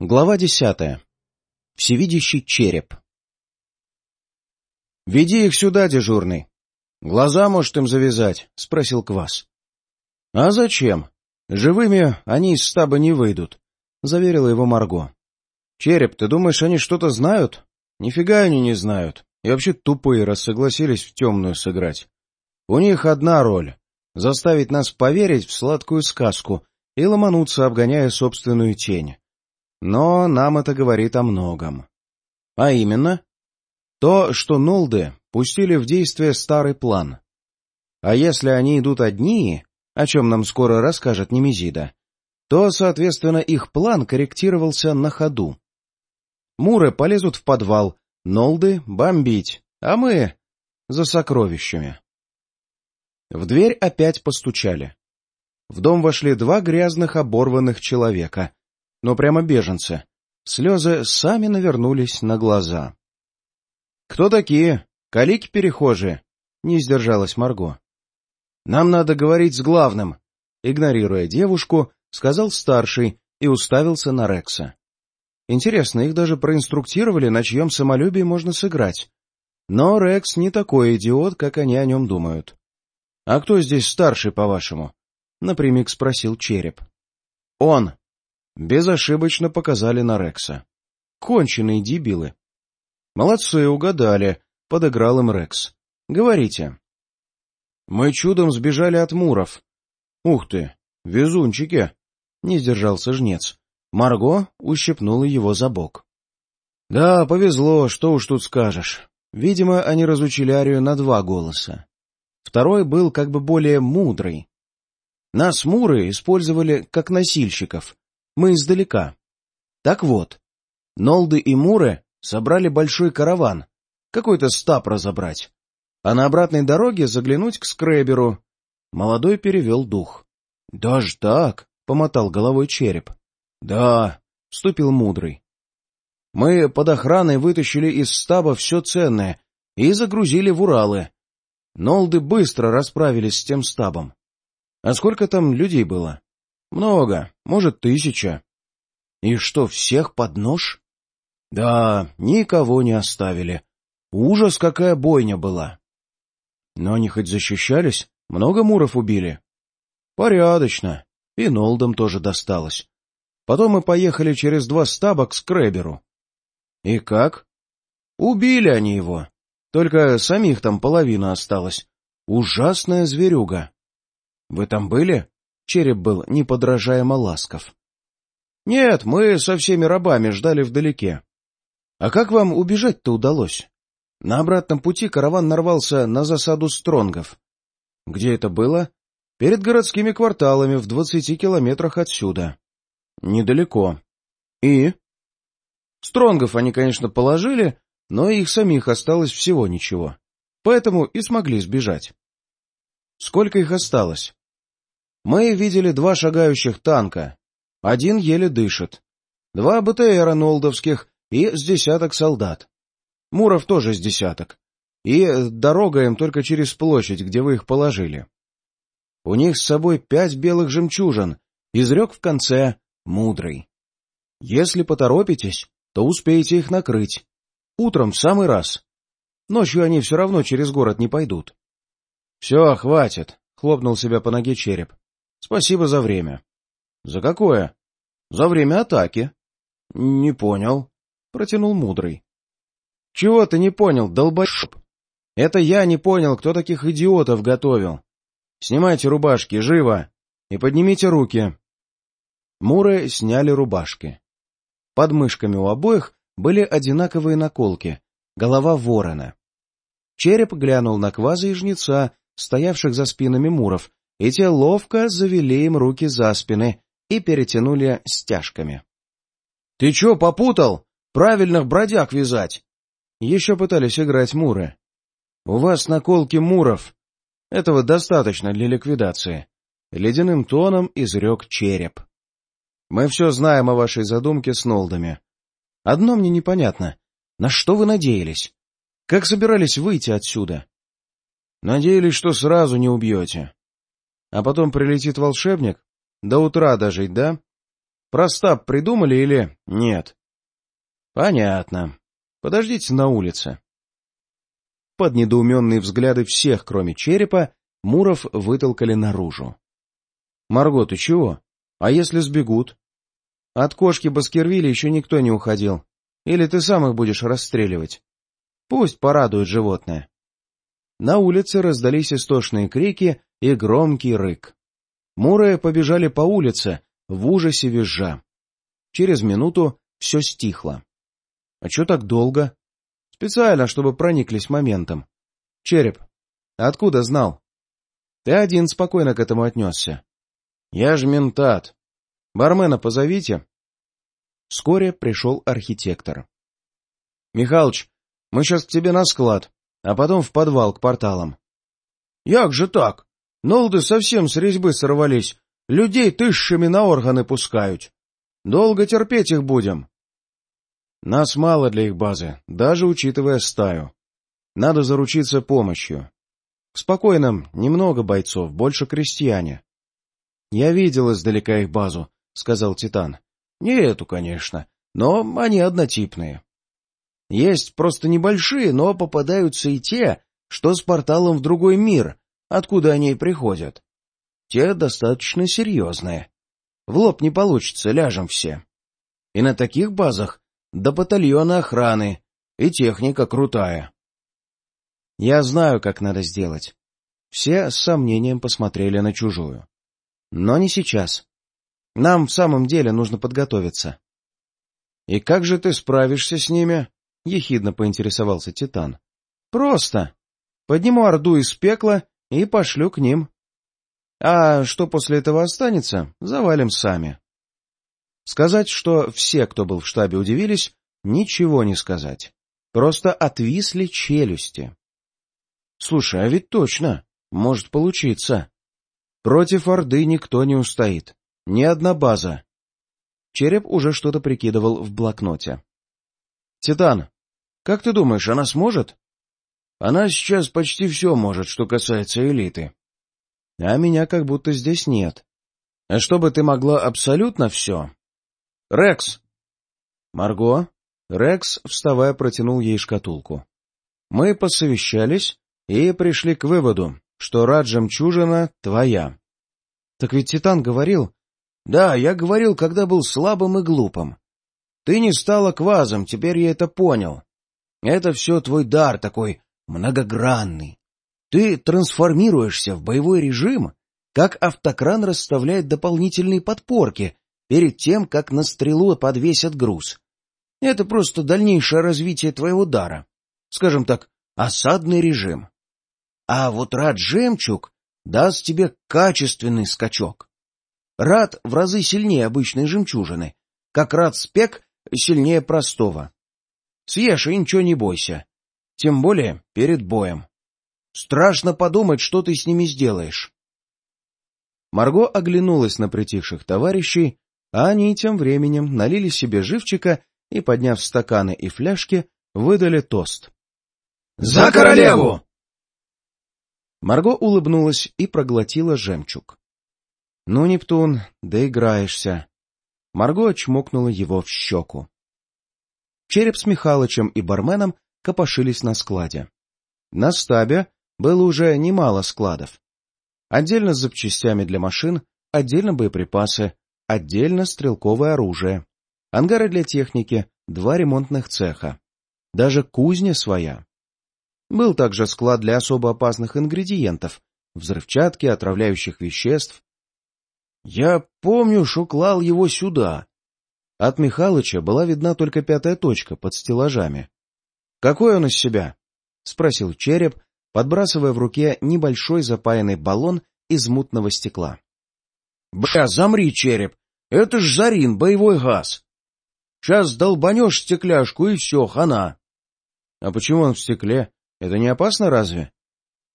Глава десятая. Всевидящий череп. — Веди их сюда, дежурный. Глаза, может, им завязать? — спросил Квас. — А зачем? Живыми они из стаба не выйдут, — заверила его Марго. — Череп, ты думаешь, они что-то знают? Нифига они не знают. И вообще тупые, раз согласились в темную сыграть. У них одна роль — заставить нас поверить в сладкую сказку и ломануться, обгоняя собственную тень. Но нам это говорит о многом. А именно, то, что Нолды пустили в действие старый план. А если они идут одни, о чем нам скоро расскажет Немезида, то, соответственно, их план корректировался на ходу. Муры полезут в подвал, Нолды — бомбить, а мы — за сокровищами. В дверь опять постучали. В дом вошли два грязных оборванных человека, но прямо беженцы. Слезы сами навернулись на глаза. — Кто такие? Калики перехожие? — не сдержалась Марго. — Нам надо говорить с главным, — игнорируя девушку, сказал старший и уставился на Рекса. Интересно, их даже проинструктировали, на чьем самолюбии можно сыграть. Но Рекс не такой идиот, как они о нем думают. — А кто здесь старший, по-вашему? — напрямик спросил Череп. — Он, безошибочно показали на Рекса. Конченые дебилы. Молодцы, угадали, подыграл им Рекс. Говорите. Мы чудом сбежали от муров. Ух ты, везунчики! Не сдержался жнец. Марго ущипнула его за бок. Да, повезло, что уж тут скажешь. Видимо, они разучили Арию на два голоса. Второй был как бы более мудрый. Нас муры использовали как носильщиков, мы издалека. Так вот, Нолды и Муры собрали большой караван, какой-то стап разобрать, а на обратной дороге заглянуть к Скреберу. Молодой перевел дух. — Даже так? — помотал головой череп. — Да, — вступил Мудрый. — Мы под охраной вытащили из стаба все ценное и загрузили в Уралы. Нолды быстро расправились с тем стабом. А сколько там людей было? Много, может, тысяча. И что, всех под нож? Да, никого не оставили. Ужас, какая бойня была. Но они хоть защищались? Много муров убили? Порядочно. И Нолдам тоже досталось. Потом мы поехали через два стаба к Скреберу. И как? Убили они его. Только самих там половина осталась. Ужасная зверюга. Вы там были? Череп был неподражаемо ласков. — Нет, мы со всеми рабами ждали вдалеке. — А как вам убежать-то удалось? На обратном пути караван нарвался на засаду стронгов. — Где это было? — Перед городскими кварталами в двадцати километрах отсюда. — Недалеко. — И? Стронгов они, конечно, положили, но их самих осталось всего ничего. Поэтому и смогли сбежать. — Сколько их осталось? Мы видели два шагающих танка. Один еле дышит. Два БТРа нолдовских и с десяток солдат. Муров тоже с десяток. И дорога им только через площадь, где вы их положили. У них с собой пять белых жемчужин, изрек в конце мудрый. Если поторопитесь, то успеете их накрыть. Утром в самый раз. Ночью они все равно через город не пойдут. — Все, хватит, — хлопнул себя по ноге череп. Спасибо за время. За какое? За время атаки. Не понял. Протянул мудрый. Чего ты не понял, долбоеб? Это я не понял, кто таких идиотов готовил. Снимайте рубашки, живо! И поднимите руки. Муры сняли рубашки. Под мышками у обоих были одинаковые наколки, голова ворона. Череп глянул на кваза и жнеца, стоявших за спинами муров, и те ловко завели им руки за спины и перетянули стяжками. — Ты чё попутал? Правильных бродяг вязать! Еще пытались играть муры. — У вас наколки муров. Этого достаточно для ликвидации. Ледяным тоном изрек череп. Мы все знаем о вашей задумке с Нолдами. Одно мне непонятно. На что вы надеялись? Как собирались выйти отсюда? Надеялись, что сразу не убьете. А потом прилетит волшебник? До утра дожить, да? Простап придумали или нет? Понятно. Подождите на улице. Под недоуменные взгляды всех, кроме черепа, Муров вытолкали наружу. — Марго, ты чего? А если сбегут? От кошки Баскервилля еще никто не уходил. Или ты сам их будешь расстреливать? Пусть порадует животное. На улице раздались истошные крики и громкий рык. Муры побежали по улице, в ужасе визжа. Через минуту все стихло. — А что так долго? — Специально, чтобы прониклись моментом. — Череп, откуда знал? — Ты один спокойно к этому отнесся. — Я ж ментат. Бармена позовите. Вскоре пришел архитектор. — Михалыч, мы сейчас к тебе на склад, а потом в подвал к порталам. — Як же так? Нолды совсем с резьбы сорвались, людей тысячами на органы пускают. Долго терпеть их будем. Нас мало для их базы, даже учитывая стаю. Надо заручиться помощью. К спокойным немного бойцов, больше крестьяне. — Я видел издалека их базу, — сказал Титан. — Не эту, конечно, но они однотипные. Есть просто небольшие, но попадаются и те, что с порталом в другой мир, откуда они и приходят. Те достаточно серьезные. В лоб не получится, ляжем все. И на таких базах до батальона охраны, и техника крутая. Я знаю, как надо сделать. Все с сомнением посмотрели на чужую. Но не сейчас. Нам в самом деле нужно подготовиться. — И как же ты справишься с ними? — ехидно поинтересовался Титан. — Просто. Подниму Орду из пекла и пошлю к ним. А что после этого останется, завалим сами. Сказать, что все, кто был в штабе, удивились, ничего не сказать. Просто отвисли челюсти. Слушай, а ведь точно, может получиться. Против Орды никто не устоит. Ни одна база. Череп уже что-то прикидывал в блокноте. — Титан, как ты думаешь, она сможет? — Она сейчас почти все может, что касается элиты. — А меня как будто здесь нет. А чтобы ты могла абсолютно все... — Рекс! — Марго? Рекс, вставая, протянул ей шкатулку. Мы посовещались и пришли к выводу, что Рад-жемчужина твоя. — Так ведь Титан говорил... — Да, я говорил, когда был слабым и глупым. Ты не стала квазом, теперь я это понял. Это все твой дар такой многогранный. Ты трансформируешься в боевой режим, как автокран расставляет дополнительные подпорки перед тем, как на стрелу подвесят груз. Это просто дальнейшее развитие твоего дара. Скажем так, осадный режим. А вот рад-жемчуг даст тебе качественный скачок. Рад в разы сильнее обычной жемчужины, как рад-спек сильнее простого. Съешь и ничего не бойся. Тем более перед боем. Страшно подумать, что ты с ними сделаешь. Марго оглянулась на притихших товарищей, а они тем временем налили себе живчика и, подняв стаканы и фляжки, выдали тост. «За королеву!» Марго улыбнулась и проглотила жемчуг. «Ну, Нептун, доиграешься!» Марго чмокнула его в щеку. Череп с Михалычем и барменом копошились на складе. На стабе было уже немало складов. Отдельно с запчастями для машин, отдельно боеприпасы, отдельно стрелковое оружие, ангары для техники, два ремонтных цеха. Даже кузня своя. Был также склад для особо опасных ингредиентов, взрывчатки, отравляющих веществ. Я помню, что клал его сюда. От Михалыча была видна только пятая точка под стеллажами. — Какой он из себя? — спросил череп, подбрасывая в руке небольшой запаянный баллон из мутного стекла. — Бля, замри, череп! Это ж зарин, боевой газ! Сейчас долбанешь стекляшку, и все, хана! — А почему он в стекле? Это не опасно разве?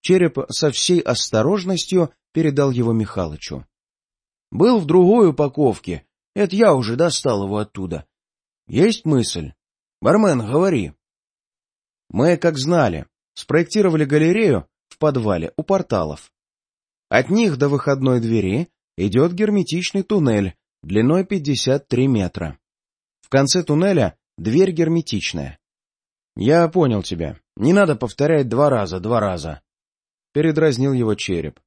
Череп со всей осторожностью передал его Михалычу. — Был в другой упаковке. Это я уже достал его оттуда. Есть мысль? Бармен, говори. Мы, как знали, спроектировали галерею в подвале у порталов. От них до выходной двери идет герметичный туннель, длиной 53 метра. В конце туннеля дверь герметичная. Я понял тебя. Не надо повторять два раза, два раза. Передразнил его череп.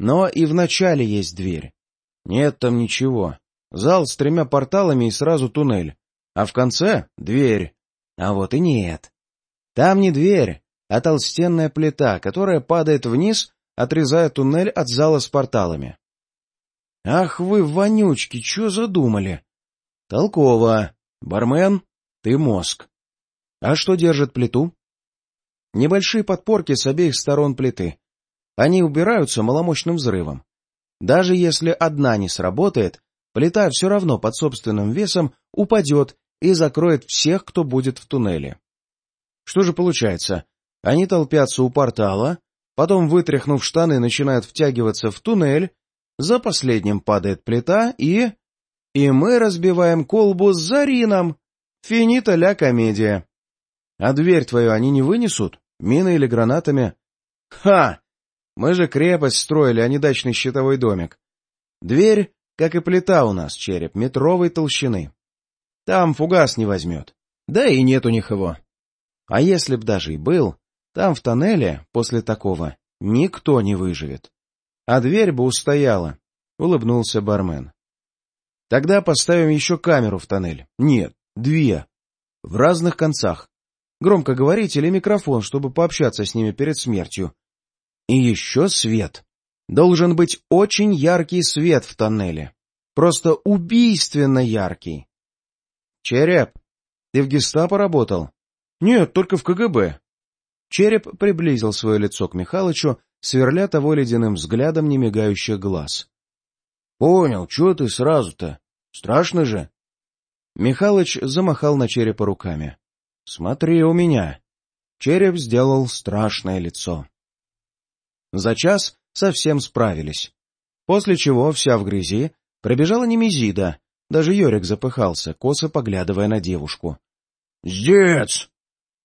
Но и в начале есть дверь. Нет там ничего. Зал с тремя порталами и сразу туннель. А в конце — дверь. А вот и нет. Там не дверь, а толстенная плита, которая падает вниз, отрезая туннель от зала с порталами. Ах вы, вонючки, что задумали? Толково. Бармен, ты мозг. А что держит плиту? Небольшие подпорки с обеих сторон плиты. Они убираются маломощным взрывом. Даже если одна не сработает, плита все равно под собственным весом упадет и закроет всех, кто будет в туннеле. Что же получается? Они толпятся у портала, потом, вытряхнув штаны, начинают втягиваться в туннель, за последним падает плита и... И мы разбиваем колбу с Зарином. Финита ля комедия. А дверь твою они не вынесут? Миной или гранатами? Ха! Мы же крепость строили, а не дачный щитовой домик. Дверь, как и плита у нас, череп, метровой толщины. Там фугас не возьмет. Да и нет у них его. А если б даже и был, там в тоннеле, после такого, никто не выживет. А дверь бы устояла, — улыбнулся бармен. Тогда поставим еще камеру в тоннель. Нет, две. В разных концах. Громкоговоритель или микрофон, чтобы пообщаться с ними перед смертью. И еще свет. Должен быть очень яркий свет в тоннеле. Просто убийственно яркий. Череп, ты в гестапо работал? Нет, только в КГБ. Череп приблизил свое лицо к Михалычу, сверля того ледяным взглядом немигающих глаз. — Понял, чего ты сразу-то? Страшно же? Михалыч замахал на черепа руками. — Смотри у меня. Череп сделал страшное лицо. За час совсем справились. После чего вся в грязи пробежала Немезида, даже Йорик запыхался, косо поглядывая на девушку. — Сдец! —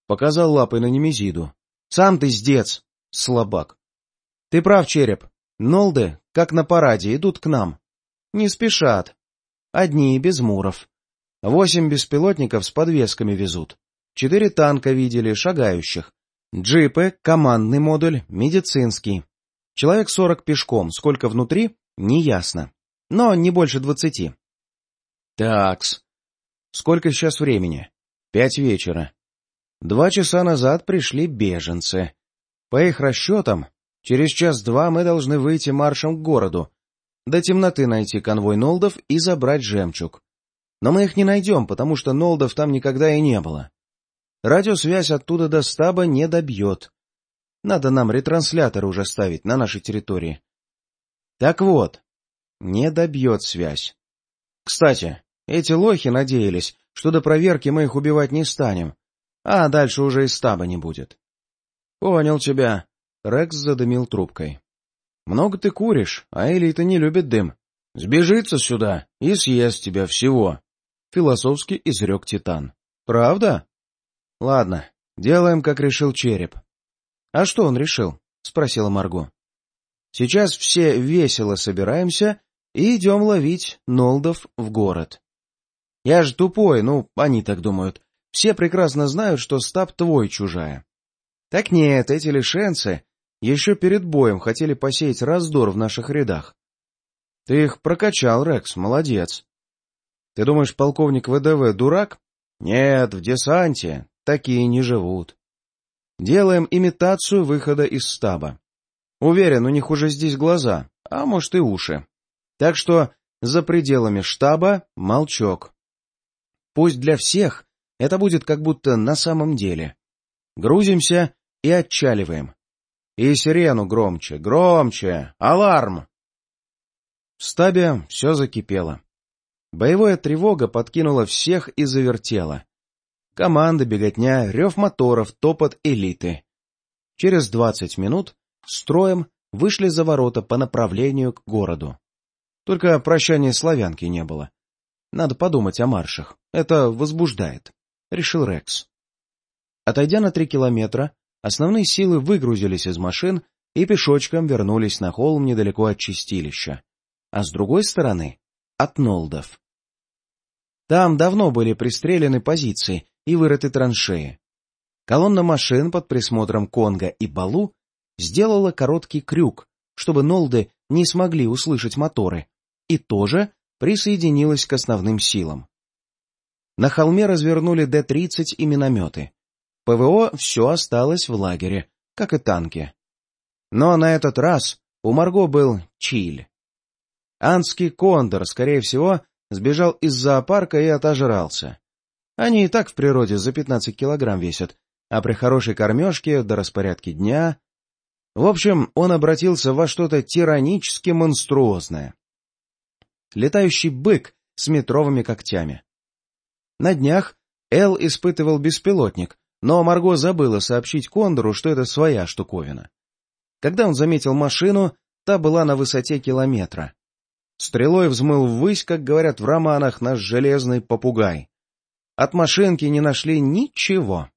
показал лапой на Немезиду. — Сам ты сдец, слабак. — Ты прав, Череп. Нолды, как на параде, идут к нам. Не спешат. Одни, без муров. Восемь беспилотников с подвесками везут. Четыре танка видели, шагающих. Джипы, командный модуль, медицинский. Человек сорок пешком, сколько внутри, неясно. Но не больше двадцати. Такс. Сколько сейчас времени? Пять вечера. Два часа назад пришли беженцы. По их расчетам, через час-два мы должны выйти маршем к городу, до темноты найти конвой Нолдов и забрать жемчуг. Но мы их не найдем, потому что Нолдов там никогда и не было. Радиосвязь оттуда до стаба не добьет. Надо нам ретрансляторы уже ставить на нашей территории. Так вот, не добьет связь. Кстати, эти лохи надеялись, что до проверки мы их убивать не станем, а дальше уже и стаба не будет. — Понял тебя. Рекс задымил трубкой. — Много ты куришь, а элита не любит дым. Сбежится сюда и съест тебя всего. Философски изрек Титан. — Правда? — Ладно, делаем, как решил череп. — А что он решил? — спросила Марго. — Сейчас все весело собираемся и идем ловить Нолдов в город. Я же тупой, ну, они так думают. Все прекрасно знают, что стаб твой чужая. Так нет, эти лишенцы еще перед боем хотели посеять раздор в наших рядах. Ты их прокачал, Рекс, молодец. Ты думаешь, полковник ВДВ дурак? Нет, в десанте Такие не живут. Делаем имитацию выхода из стаба. Уверен, у них уже здесь глаза, а может и уши. Так что за пределами штаба молчок. Пусть для всех это будет как будто на самом деле. Грузимся и отчаливаем. И сирену громче, громче! Аларм! В стабе все закипело. Боевая тревога подкинула всех и завертела. Команда, беготня, рев моторов, топот элиты. Через двадцать минут строем вышли за ворота по направлению к городу. Только прощания славянки не было. Надо подумать о маршах. Это возбуждает, — решил Рекс. Отойдя на три километра, основные силы выгрузились из машин и пешочком вернулись на холм недалеко от чистилища. А с другой стороны от Нолдов. Там давно были пристрелены позиции и вырыты траншеи. Колонна машин под присмотром Конга и Балу сделала короткий крюк, чтобы Нолды не смогли услышать моторы, и тоже присоединилась к основным силам. На холме развернули Д-30 и минометы. ПВО все осталось в лагере, как и танки. Но на этот раз у Марго был Чиль. Анский кондор, скорее всего, сбежал из зоопарка и отожрался. Они и так в природе за 15 килограмм весят, а при хорошей кормежке до распорядке дня... В общем, он обратился во что-то тиранически монструозное. Летающий бык с метровыми когтями. На днях Эл испытывал беспилотник, но Марго забыла сообщить Кондору, что это своя штуковина. Когда он заметил машину, та была на высоте километра. Стрелой взмыл ввысь, как говорят в романах, наш железный попугай. От машинки не нашли ничего.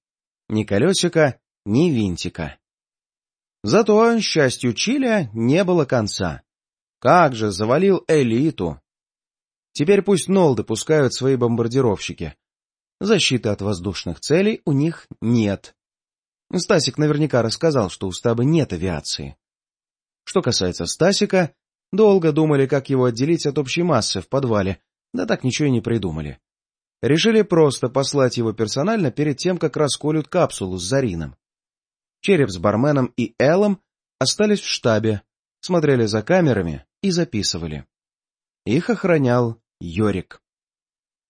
Ни колесика, ни винтика. Зато, счастью Чиля, не было конца. Как же завалил элиту! Теперь пусть Нолды пускают свои бомбардировщики. Защиты от воздушных целей у них нет. Стасик наверняка рассказал, что у стаба нет авиации. Что касается Стасика, долго думали, как его отделить от общей массы в подвале, да так ничего и не придумали. Решили просто послать его персонально перед тем, как расколют капсулу с Зарином. Череп с барменом и Эллом остались в штабе, смотрели за камерами и записывали. Их охранял Йорик.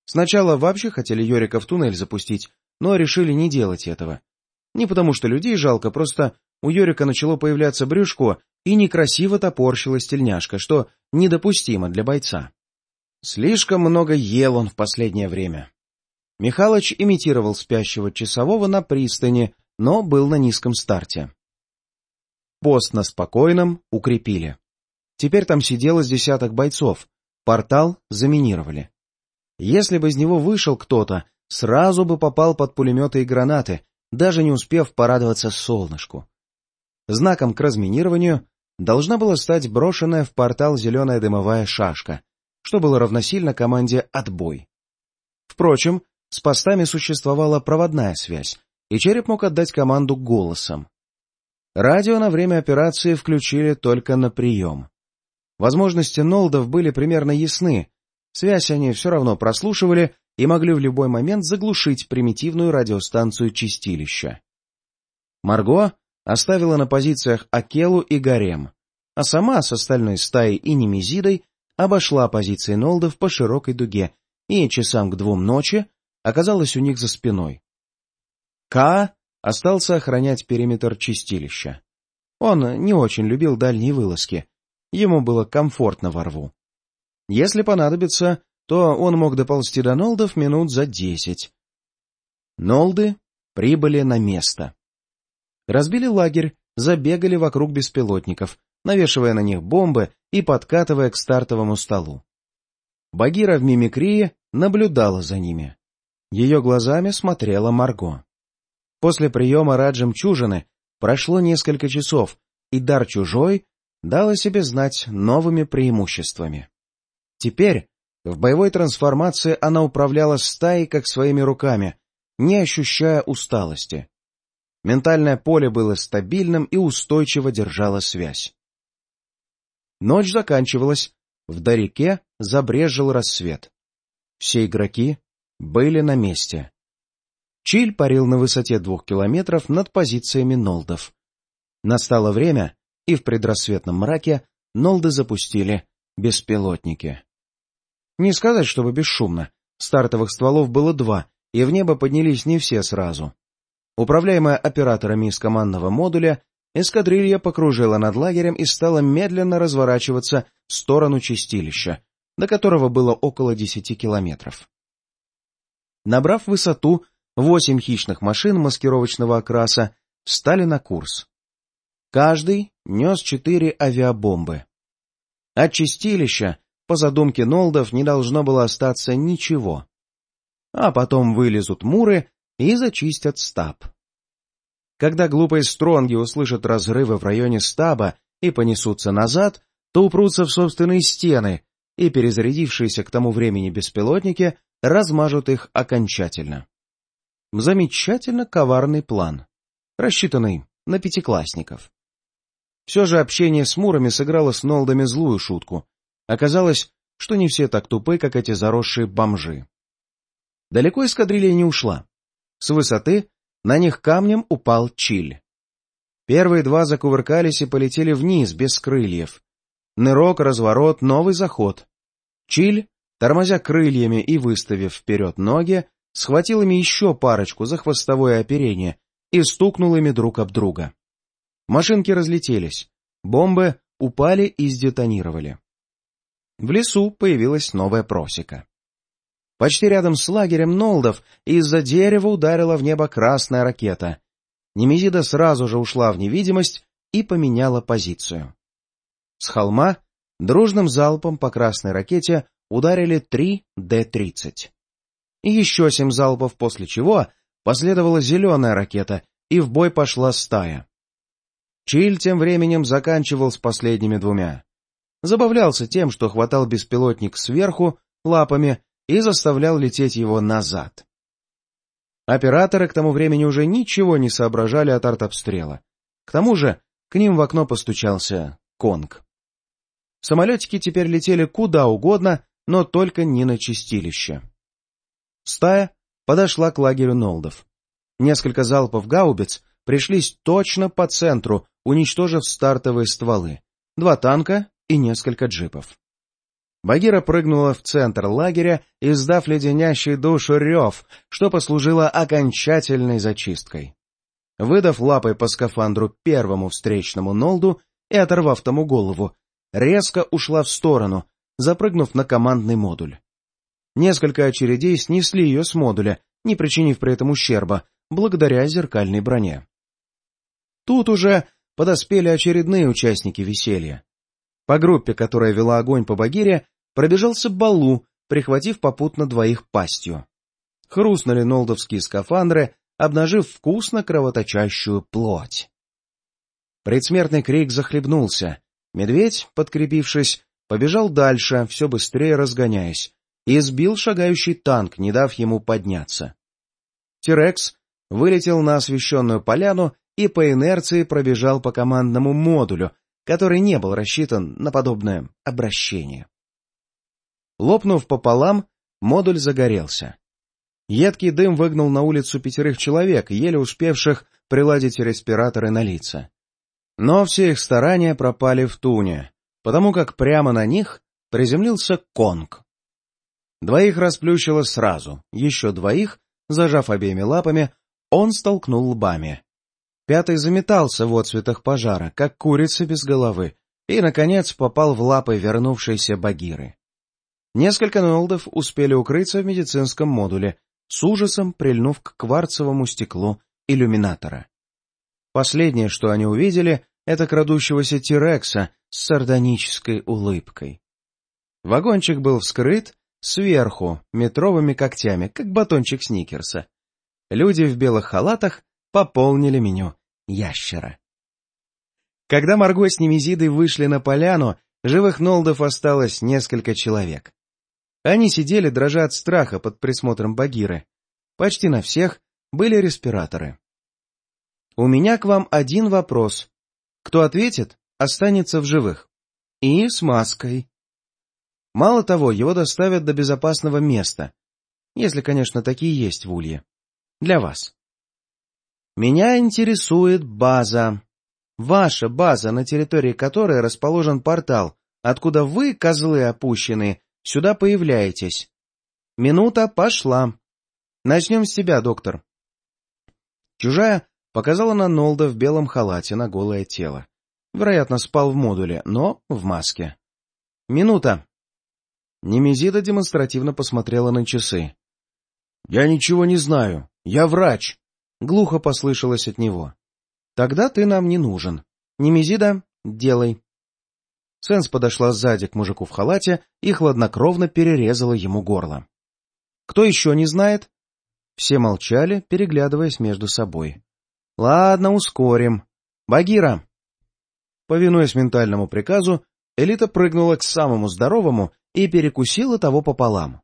Сначала вообще хотели Йорика в туннель запустить, но решили не делать этого. Не потому что людей жалко, просто у Йорика начало появляться брюшко и некрасиво топорщилась тельняшка, что недопустимо для бойца. Слишком много ел он в последнее время. Михалыч имитировал спящего часового на пристани, но был на низком старте. Пост на спокойном укрепили. Теперь там сидело с десяток бойцов, портал заминировали. Если бы из него вышел кто-то, сразу бы попал под пулеметы и гранаты, даже не успев порадоваться солнышку. Знаком к разминированию должна была стать брошенная в портал зеленая дымовая шашка, что было равносильно команде «отбой». Впрочем, с постами существовала проводная связь, и Череп мог отдать команду голосом. Радио на время операции включили только на прием. Возможности Нолдов были примерно ясны, связь они все равно прослушивали и могли в любой момент заглушить примитивную радиостанцию Чистилища. Марго оставила на позициях Акелу и Гарем, а сама с остальной стаей и Немезидой обошла позиции Нолдов по широкой дуге и часам к двум ночи оказалась у них за спиной. Ка остался охранять периметр чистилища. Он не очень любил дальние вылазки, ему было комфортно во рву. Если понадобится, то он мог доползти до Нолдов минут за десять. Нолды прибыли на место. Разбили лагерь, забегали вокруг беспилотников, навешивая на них бомбы и подкатывая к стартовому столу. Багира в мимикрии наблюдала за ними. Ее глазами смотрела Марго. После приема Раджем Чужины прошло несколько часов, и дар чужой дал о себе знать новыми преимуществами. Теперь в боевой трансформации она управляла стаей как своими руками, не ощущая усталости. Ментальное поле было стабильным и устойчиво держало связь. Ночь заканчивалась, вдалеке забрежил рассвет. Все игроки были на месте. Чиль парил на высоте двух километров над позициями Нолдов. Настало время, и в предрассветном мраке Нолды запустили беспилотники. Не сказать, чтобы бесшумно. Стартовых стволов было два, и в небо поднялись не все сразу. Управляемая операторами из командного модуля, эскадрилья покружила над лагерем и стала медленно разворачиваться в сторону чистилища, до которого было около десяти километров. Набрав высоту, восемь хищных машин маскировочного окраса встали на курс. Каждый нес четыре авиабомбы. От чистилища по задумке Нолдов не должно было остаться ничего. А потом вылезут муры и зачистят стаб. Когда глупые стронги услышат разрывы в районе стаба и понесутся назад, то упрутся в собственные стены, и перезарядившиеся к тому времени беспилотники размажут их окончательно. Замечательно коварный план, рассчитанный на пятиклассников. Все же общение с Мурами сыграло с Нолдами злую шутку. Оказалось, что не все так тупы, как эти заросшие бомжи. Далеко эскадрилья не ушла. С высоты на них камнем упал Чиль. Первые два закувыркались и полетели вниз, без крыльев. Нырок, разворот, новый заход. Чиль, тормозя крыльями и выставив вперед ноги, схватил ими еще парочку за хвостовое оперение и стукнул ими друг об друга. Машинки разлетелись, бомбы упали и сдетонировали. В лесу появилась новая просека. Почти рядом с лагерем Нолдов из-за дерева ударила в небо красная ракета. Немезида сразу же ушла в невидимость и поменяла позицию. С холма дружным залпом по красной ракете ударили три Д-30. И еще семь залпов, после чего последовала зеленая ракета, и в бой пошла стая. Чиль тем временем заканчивал с последними двумя. Забавлялся тем, что хватал беспилотник сверху, лапами, и заставлял лететь его назад. Операторы к тому времени уже ничего не соображали от артобстрела. К тому же к ним в окно постучался Конг. Самолетики теперь летели куда угодно, но только не на чистилище. Стая подошла к лагерю Нолдов. Несколько залпов гаубиц пришлись точно по центру, уничтожив стартовые стволы, два танка и несколько джипов. Багира прыгнула в центр лагеря, издав леденящий душу рев, что послужило окончательной зачисткой. Выдав лапой по скафандру первому встречному Нолду и оторвав тому голову, резко ушла в сторону, запрыгнув на командный модуль. Несколько очередей снесли ее с модуля, не причинив при этом ущерба, благодаря зеркальной броне. Тут уже подоспели очередные участники веселья. По группе, которая вела огонь по Багире, пробежался Балу, прихватив попутно двоих пастью. Хрустнули нолдовские скафандры, обнажив вкусно кровоточащую плоть. Предсмертный крик захлебнулся, Медведь, подкрепившись, побежал дальше, все быстрее разгоняясь, и сбил шагающий танк, не дав ему подняться. Тирекс вылетел на освещенную поляну и по инерции пробежал по командному модулю, который не был рассчитан на подобное обращение. Лопнув пополам, модуль загорелся. Едкий дым выгнал на улицу пятерых человек, еле успевших приладить респираторы на лица. Но все их старания пропали в туне, потому как прямо на них приземлился конг. Двоих расплющило сразу, еще двоих, зажав обеими лапами, он столкнул лбами. Пятый заметался в отцветах пожара, как курица без головы, и, наконец, попал в лапы вернувшейся Багиры. Несколько нолдов успели укрыться в медицинском модуле, с ужасом прильнув к кварцевому стеклу иллюминатора. Последнее, что они увидели, это крадущегося Тирекса с сардонической улыбкой. Вагончик был вскрыт сверху метровыми когтями, как батончик сникерса. Люди в белых халатах пополнили меню ящера. Когда Марго с Немезидой вышли на поляну, живых нолдов осталось несколько человек. Они сидели, дрожа от страха под присмотром Багиры. Почти на всех были респираторы. У меня к вам один вопрос. Кто ответит, останется в живых. И с маской. Мало того, его доставят до безопасного места. Если, конечно, такие есть в Улье. Для вас. Меня интересует база. Ваша база, на территории которой расположен портал, откуда вы, козлы опущенные, сюда появляетесь. Минута пошла. Начнем с тебя, доктор. Чужая Показала на Нолда в белом халате на голое тело. Вероятно, спал в модуле, но в маске. «Минута!» Немезида демонстративно посмотрела на часы. «Я ничего не знаю. Я врач!» Глухо послышалось от него. «Тогда ты нам не нужен. Немезида, делай!» Сенс подошла сзади к мужику в халате и хладнокровно перерезала ему горло. «Кто еще не знает?» Все молчали, переглядываясь между собой. Ладно, ускорим. Багира. Повинуясь ментальному приказу, Элита прыгнула к самому здоровому и перекусила того пополам.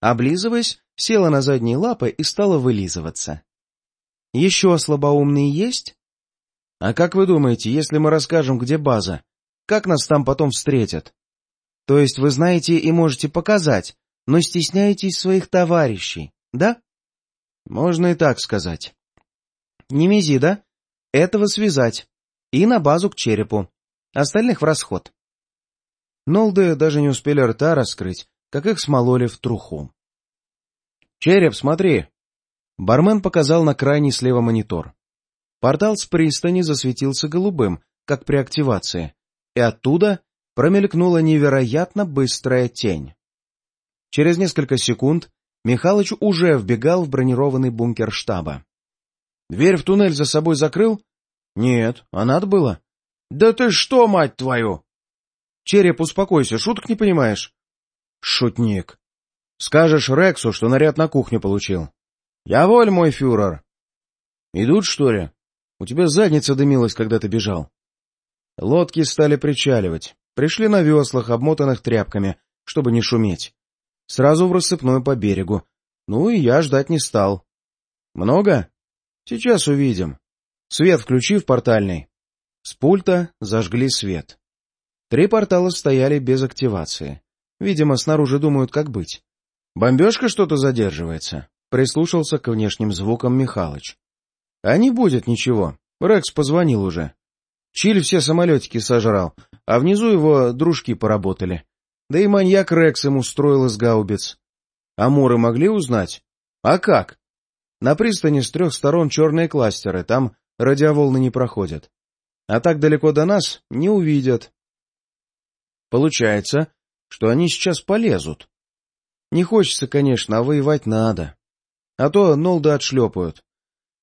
Облизываясь, села на задние лапы и стала вылизываться. «Еще слабоумные есть?» «А как вы думаете, если мы расскажем, где база, как нас там потом встретят?» «То есть вы знаете и можете показать, но стесняетесь своих товарищей, да?» «Можно и так сказать». «Немезида, этого связать и на базу к черепу, остальных в расход». Нолды даже не успели рта раскрыть, как их смололи в труху. «Череп, смотри!» Бармен показал на крайний слева монитор. Портал с пристани засветился голубым, как при активации, и оттуда промелькнула невероятно быстрая тень. Через несколько секунд Михалыч уже вбегал в бронированный бункер штаба. «Дверь в туннель за собой закрыл?» «Нет, а надо было». «Да ты что, мать твою!» «Череп, успокойся, шуток не понимаешь?» «Шутник. Скажешь Рексу, что наряд на кухню получил. Я воль, мой фюрер. Идут, что ли? У тебя задница дымилась, когда ты бежал. Лодки стали причаливать. Пришли на веслах, обмотанных тряпками, чтобы не шуметь. Сразу в рассыпную по берегу. Ну и я ждать не стал. Много? Сейчас увидим. Свет включи в портальный. С пульта зажгли свет. Три портала стояли без активации. Видимо, снаружи думают, как быть. «Бомбежка что-то задерживается», — прислушался к внешним звукам Михалыч. «А не будет ничего. Рекс позвонил уже. Чиль все самолетики сожрал, а внизу его дружки поработали. Да и маньяк Рекс им устроил из гаубиц. А Муры могли узнать? А как? На пристани с трех сторон черные кластеры, там радиоволны не проходят. А так далеко до нас не увидят. Получается, что они сейчас полезут. Не хочется, конечно, а воевать надо. А то Нолда отшлепают.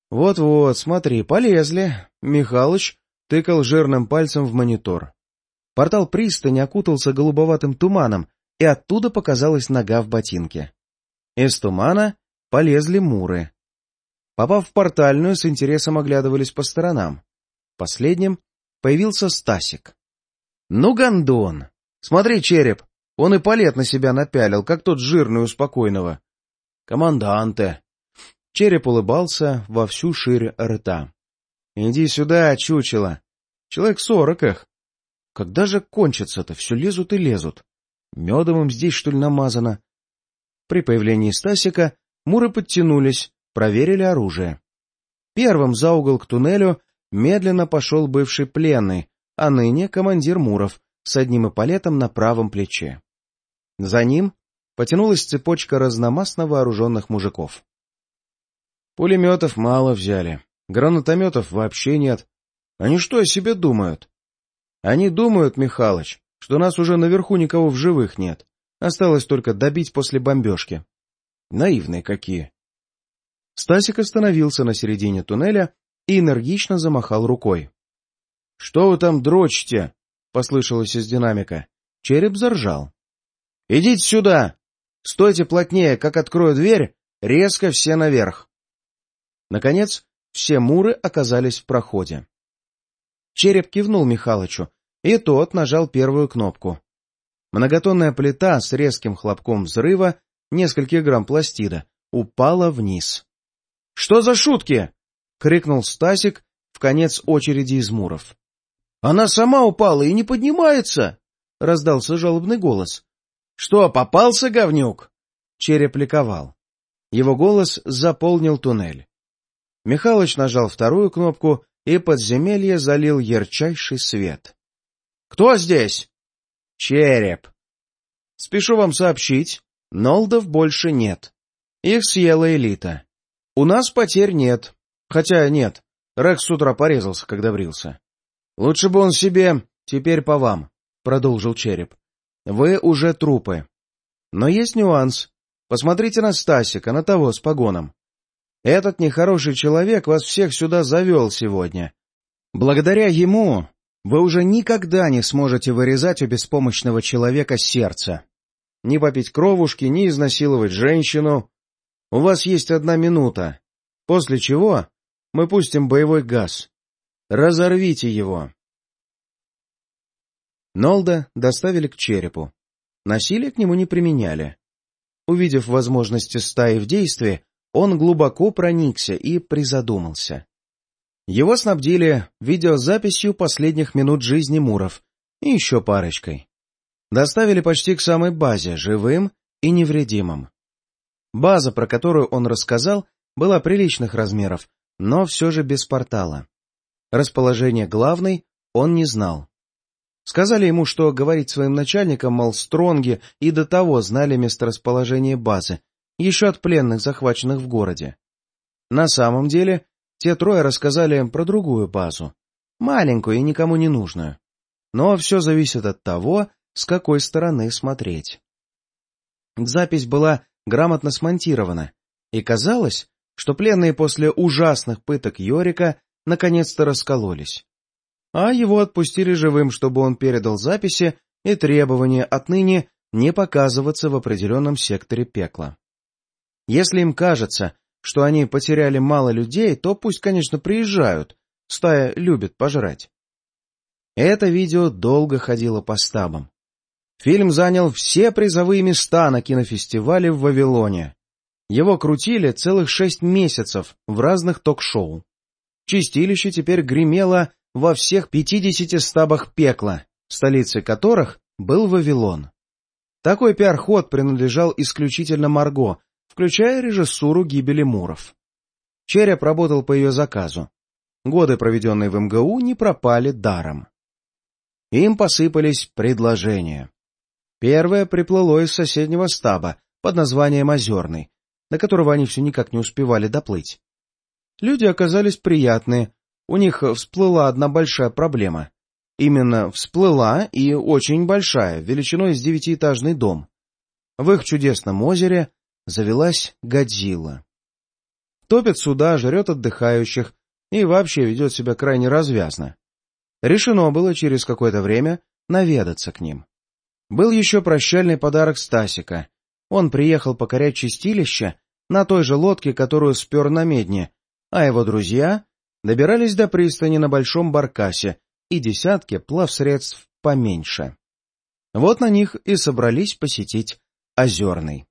Вот-вот, смотри, полезли. Михалыч тыкал жирным пальцем в монитор. Портал пристани окутался голубоватым туманом, и оттуда показалась нога в ботинке. Из тумана полезли муры. Попав в портальную, с интересом оглядывались по сторонам. Последним появился Стасик. — Ну, гондон! Смотри, череп, он и палет на себя напялил, как тот жирный у спокойного. «Команданте!» Череп улыбался во всю ширь рта. «Иди сюда, чучело! Человек сорок их! Когда же кончится-то? Все лезут и лезут. Медом им здесь, что ли, намазано?» При появлении Стасика муры подтянулись, проверили оружие. Первым за угол к туннелю медленно пошел бывший пленный, а ныне командир Муров с одним эполетом на правом плече. За ним потянулась цепочка разномастно вооруженных мужиков. Пулеметов мало взяли, гранатометов вообще нет. Они что о себе думают? Они думают, Михалыч, что нас уже наверху никого в живых нет. Осталось только добить после бомбежки. Наивные какие. Стасик остановился на середине туннеля и энергично замахал рукой. — Что вы там дрочите? — послышалось из динамика. Череп заржал. «Идите сюда! Стойте плотнее, как открою дверь, резко все наверх!» Наконец, все муры оказались в проходе. Череп кивнул Михалычу, и тот нажал первую кнопку. Многотонная плита с резким хлопком взрыва, нескольких грамм пластида, упала вниз. — Что за шутки? — крикнул Стасик в конец очереди из муров. — Она сама упала и не поднимается! — раздался жалобный голос. «Что, попался, говнюк?» Череп ликовал. Его голос заполнил туннель. Михалыч нажал вторую кнопку, и подземелье залил ярчайший свет. «Кто здесь?» «Череп». «Спешу вам сообщить, Нолдов больше нет. Их съела элита. У нас потерь нет. Хотя нет, Рекс с утра порезался, когда брился. Лучше бы он себе, теперь по вам», — продолжил Череп. Вы уже трупы. Но есть нюанс. Посмотрите на Стасика, на того с погоном. Этот нехороший человек вас всех сюда завел сегодня. Благодаря ему вы уже никогда не сможете вырезать у беспомощного человека сердце. Ни попить кровушки, ни изнасиловать женщину. У вас есть одна минута, после чего мы пустим боевой газ. Разорвите его. Нолда доставили к черепу. Насилие к нему не применяли. Увидев возможности стаи в действии, он глубоко проникся и призадумался. Его снабдили видеозаписью последних минут жизни Муров и еще парочкой. Доставили почти к самой базе, живым и невредимым. База, про которую он рассказал, была приличных размеров, но все же без портала. Расположение главной он не знал. Сказали ему, что говорить своим начальникам, мол, Стронги и до того знали месторасположение базы, еще от пленных, захваченных в городе. На самом деле, те трое рассказали про другую базу, маленькую и никому не нужную. Но все зависит от того, с какой стороны смотреть. Запись была грамотно смонтирована, и казалось, что пленные после ужасных пыток Йорика наконец-то раскололись. А его отпустили живым, чтобы он передал записи и требования отныне не показываться в определенном секторе пекла. Если им кажется, что они потеряли мало людей, то пусть, конечно, приезжают, стая любит пожрать. Это видео долго ходило по стабам. Фильм занял все призовые места на кинофестивале в Вавилоне. Его крутили целых шесть месяцев в разных ток-шоу. Чистилище теперь гремело во всех пятидесяти стабах пекла, столицей которых был Вавилон. Такой пиар-ход принадлежал исключительно Марго, включая режиссуру гибели Муров. Череп работал по ее заказу. Годы, проведенные в МГУ, не пропали даром. Им посыпались предложения. Первое приплыло из соседнего стаба под названием Озерный, до которого они все никак не успевали доплыть. Люди оказались приятные, у них всплыла одна большая проблема. Именно всплыла и очень большая, величиной с девятиэтажный дом. В их чудесном озере завелась Годзилла. Топит суда, жрет отдыхающих и вообще ведет себя крайне развязно. Решено было через какое-то время наведаться к ним. Был еще прощальный подарок Стасика. Он приехал покорять чистилище на той же лодке, которую спер на медне, а его друзья добирались до пристани на большом баркасе и десятки плавсредств поменьше. Вот на них и собрались посетить Озерный.